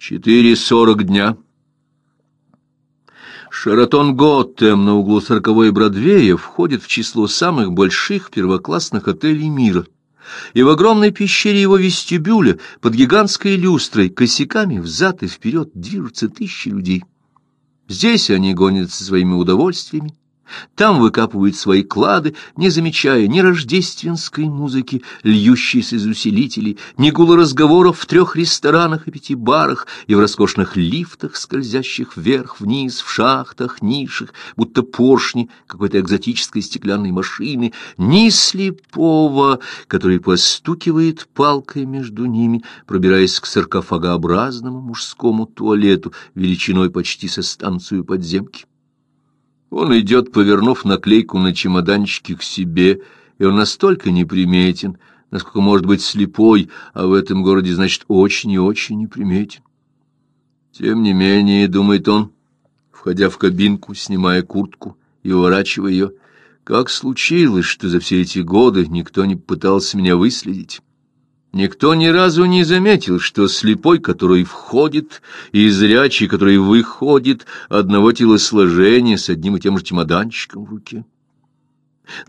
Четыре сорок дня. Шаратон Готтем на углу сороковой Бродвея входит в число самых больших первоклассных отелей мира. И в огромной пещере его вестибюля под гигантской люстрой косяками взад и вперед движутся тысячи людей. Здесь они гонятся своими удовольствиями, там выкапывают свои клады, не замечая ни рождественской музыки, льющейся из усилителей, ни гула разговоров в трех ресторанах и пяти барах и в роскошных лифтах, скользящих вверх-вниз, в шахтах, нишах, будто поршни какой-то экзотической стеклянной машины, ни слепого, который постукивает палкой между ними, пробираясь к саркофагообразному мужскому туалету величиной почти со станцию подземки. Он идет, повернув наклейку на чемоданчике к себе, и он настолько неприметен, насколько может быть слепой, а в этом городе, значит, очень и очень неприметен. Тем не менее, думает он, входя в кабинку, снимая куртку и уворачивая ее, как случилось, что за все эти годы никто не пытался меня выследить. Никто ни разу не заметил, что слепой, который входит, и зрячий, который выходит, одного телосложения с одним и тем же чемоданчиком в руке.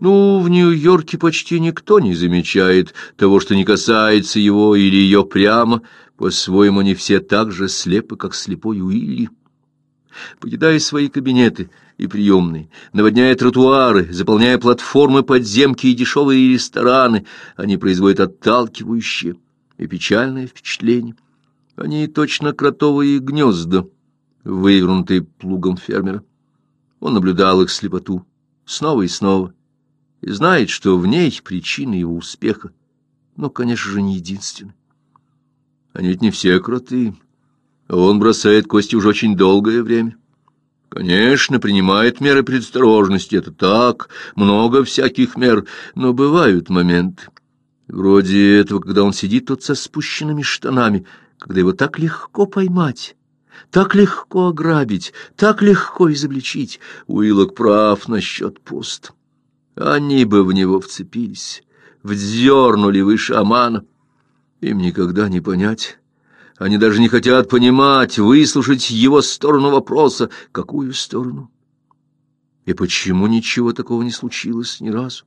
Ну, в Нью-Йорке почти никто не замечает того, что не касается его или ее прямо. По-своему, они все так же слепы, как слепой Уилли. Покидая свои кабинеты, и приемные, наводняя тротуары, заполняя платформы подземки и дешевые рестораны, они производят отталкивающее и печальное впечатление. Они точно кротовые гнезда, вывернутые плугом фермера. Он наблюдал их слепоту снова и снова, и знает, что в ней причина его успеха, но, конечно же, не единственная. Они ведь не все кроты, он бросает кости уже очень долгое время. Конечно, принимает меры предосторожности, это так, много всяких мер, но бывают моменты. Вроде этого, когда он сидит тут со спущенными штанами, когда его так легко поймать, так легко ограбить, так легко изобличить. Уилок прав насчет пост. Они бы в него вцепились, вдернули выше Амана. Им никогда не понять они даже не хотят понимать, выслушать его сторону вопроса. Какую сторону? И почему ничего такого не случилось ни разу?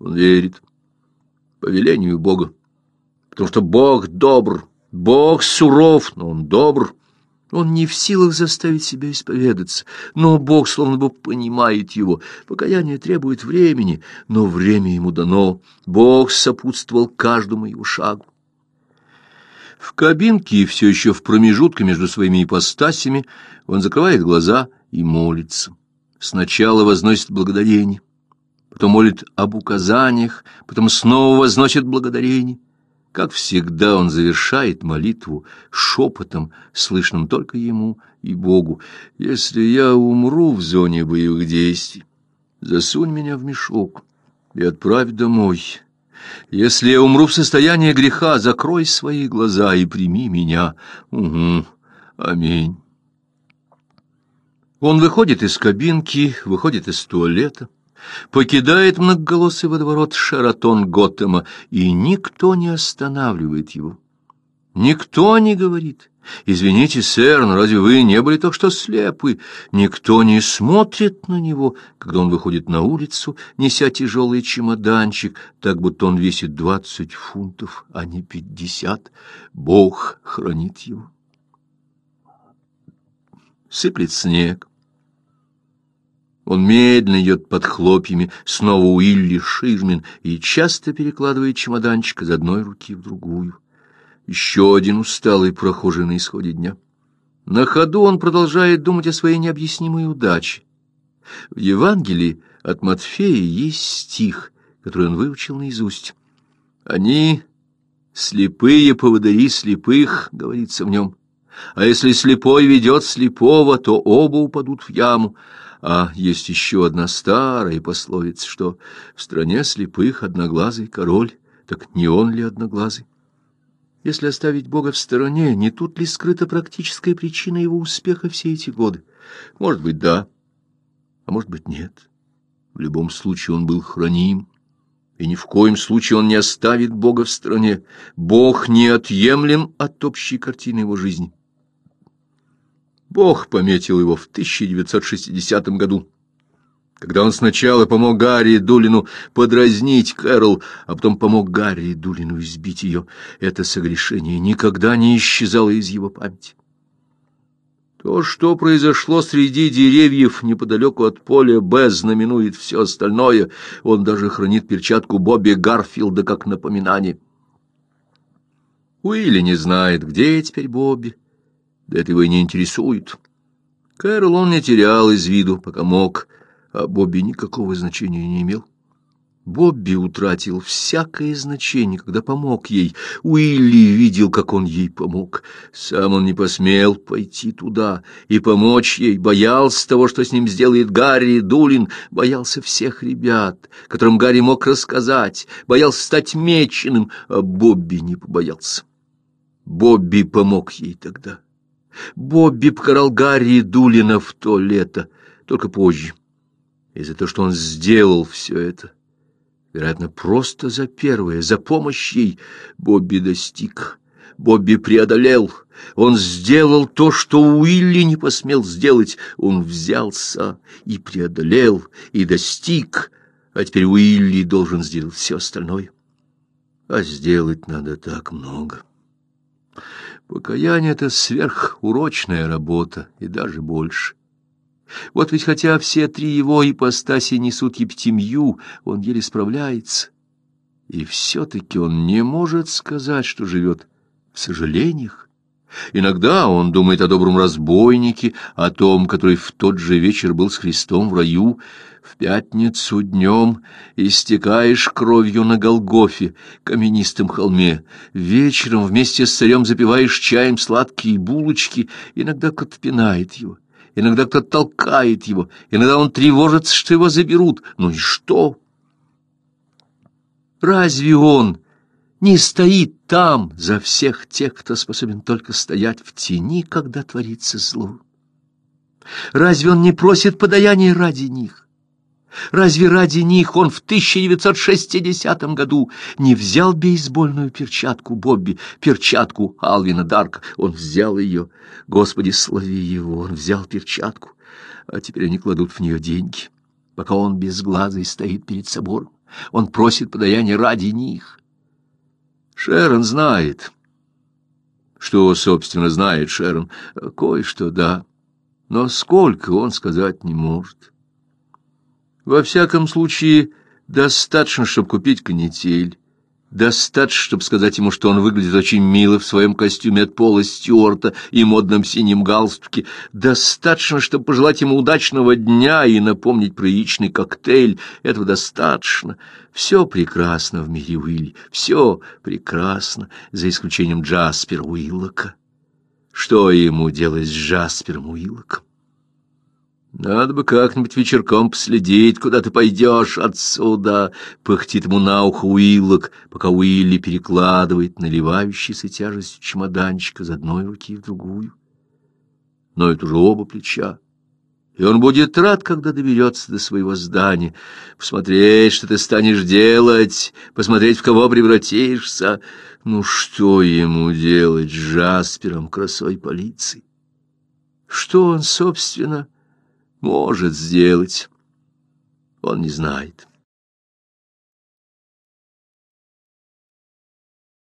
Он верит по велению Бога, потому что Бог добр, Бог суров, но Он добр. Он не в силах заставить себя исповедаться, но Бог словно бы понимает его. Покаяние требует времени, но время ему дано. Бог сопутствовал каждому его шагу. В кабинке, все еще в промежутке между своими ипостасями, он закрывает глаза и молится. Сначала возносит благодарение, потом молит об указаниях, потом снова возносит благодарение. Как всегда он завершает молитву шепотом, слышным только ему и Богу. «Если я умру в зоне боевых действий, засунь меня в мешок и отправь домой». Если я умру в состоянии греха, закрой свои глаза и прими меня. Угу. Аминь. Он выходит из кабинки, выходит из туалета, покидает многоголосый водоворот Шаратон Готэма, и никто не останавливает его. Никто не говорит, «Извините, сэр, но разве вы не были так что слепы?» Никто не смотрит на него, когда он выходит на улицу, неся тяжелый чемоданчик, так будто он весит двадцать фунтов, а не пятьдесят. Бог хранит его. Сыплет снег. Он медленно идет под хлопьями, снова Уилли Ширмин, и часто перекладывает чемоданчик из одной руки в другую. Еще один усталый прохожий на исходе дня. На ходу он продолжает думать о своей необъяснимой удаче. В Евангелии от Матфея есть стих, который он выучил наизусть. «Они слепые поводыри слепых», — говорится в нем. «А если слепой ведет слепого, то оба упадут в яму». А есть еще одна старая пословица, что в стране слепых одноглазый король, так не он ли одноглазый? Если оставить Бога в стороне, не тут ли скрыта практическая причина его успеха все эти годы? Может быть, да, а может быть, нет. В любом случае он был храним, и ни в коем случае он не оставит Бога в стороне. Бог неотъемлем от общей картины его жизни. Бог пометил его в 1960 году, когда он сначала помог Гарри Дулину подразнить Кэрол, а потом помог Гарри Дулину избить ее. Это согрешение никогда не исчезало из его памяти. То, что произошло среди деревьев неподалеку от поля Б, знаменует все остальное. Он даже хранит перчатку Бобби Гарфилда как напоминание. Уилли не знает, где теперь Бобби. Да это его и не интересует. Кэрол он не терял из виду, пока мог, а Бобби никакого значения не имел. Бобби утратил всякое значение, когда помог ей. Уилли видел, как он ей помог. Сам он не посмел пойти туда и помочь ей, боялся того, что с ним сделает Гарри Дулин, боялся всех ребят, которым Гарри мог рассказать, боялся стать меченым, а Бобби не побоялся. Бобби помог ей тогда. Бобби покарал Гарри Дулина в то лето, только позже, и за то, что он сделал все это. Вероятно, просто за первое, за помощь ей Бобби достиг. Бобби преодолел. Он сделал то, что Уилли не посмел сделать. Он взялся и преодолел, и достиг. А теперь Уилли должен сделать все остальное. А сделать надо так много. Покаяние — это сверхурочная работа, и даже больше. Вот ведь хотя все три его ипостаси несут ептемью, он еле справляется. И все-таки он не может сказать, что живет в сожалениях. Иногда он думает о добром разбойнике, о том, который в тот же вечер был с Христом в раю. В пятницу днем истекаешь кровью на Голгофе, каменистом холме. Вечером вместе с царем запиваешь чаем сладкие булочки. Иногда кто-то пинает его иногда кто-то толкает его, иногда он тревожится, что его заберут. Ну и что? Разве он не стоит там за всех тех, кто способен только стоять в тени, когда творится зло? Разве он не просит подаяния ради них? Разве ради них он в 1960 году не взял бейсбольную перчатку Бобби, перчатку Алвина Дарка? Он взял ее. Господи, слави его, он взял перчатку. А теперь они кладут в нее деньги, пока он без глаза стоит перед собором. Он просит подаяния ради них. Шерон знает. Что, собственно, знает Шерон? Кое-что, да. Но сколько, он сказать не может. Во всяком случае, достаточно, чтобы купить канитель. Достаточно, чтобы сказать ему, что он выглядит очень мило в своем костюме от Пола Стюарта и модном синем галстуке. Достаточно, чтобы пожелать ему удачного дня и напомнить про яичный коктейль. Этого достаточно. Все прекрасно в мире Уилли. Все прекрасно, за исключением Джаспера Уиллока. Что ему делать с Джаспером Уиллоком? Надо бы как-нибудь вечерком последить, куда ты пойдешь отсюда, — пыхтит ему на ухо Уиллок, пока Уилли перекладывает наливающийся тяжестью чемоданчик из одной руки в другую. Но это уже оба плеча. И он будет рад, когда доберется до своего здания, посмотреть, что ты станешь делать, посмотреть, в кого превратишься. Ну что ему делать с Жаспером, красой полиции? Что он, собственно, может сделать. Он не знает.